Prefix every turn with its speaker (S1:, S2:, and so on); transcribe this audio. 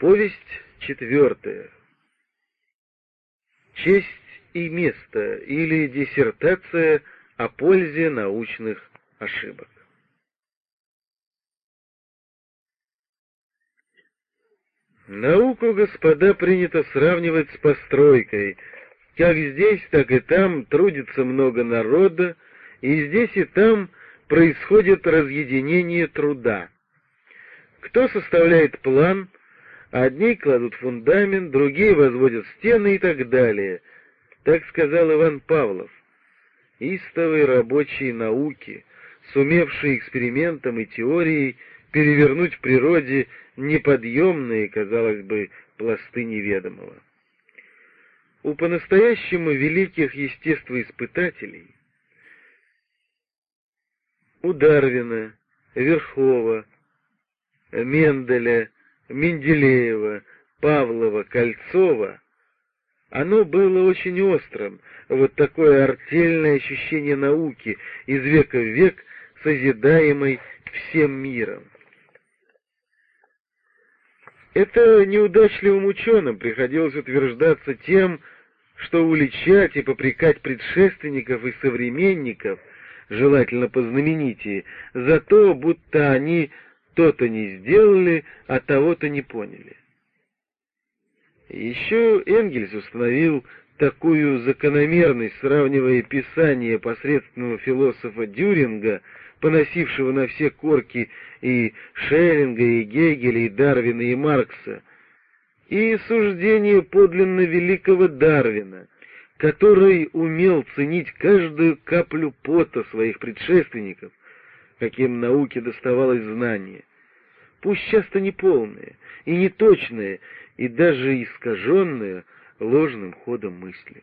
S1: Повесть четвертая. Честь и место или диссертация о пользе научных ошибок. Науку, господа, принято сравнивать с постройкой. Как здесь, так и там трудится много народа, и здесь и там происходит разъединение труда. Кто составляет план, одни кладут фундамент, другие возводят стены и так далее. Так сказал Иван Павлов. Истовые рабочие науки, сумевшие экспериментом и теорией перевернуть в природе неподъемные, казалось бы, пласты неведомого. У по-настоящему великих естествоиспытателей, у Дарвина, Верхова, Менделя, Менделеева, Павлова, Кольцова, оно было очень острым, вот такое артельное ощущение науки из века в век, созидаемой всем миром. Это неудачливым ученым приходилось утверждаться тем, что уличать и попрекать предшественников и современников, желательно познаменитее, за то, будто они то-то не сделали, а того-то не поняли. Еще Энгельс установил такую закономерность, сравнивая писание посредственного философа Дюринга поносившего на все корки и Шеллинга, и Гегеля, и Дарвина, и Маркса, и суждение подлинно великого Дарвина, который умел ценить каждую каплю пота своих предшественников, каким науке доставалось знание, пусть часто неполное и неточное, и даже искаженное ложным ходом мысли.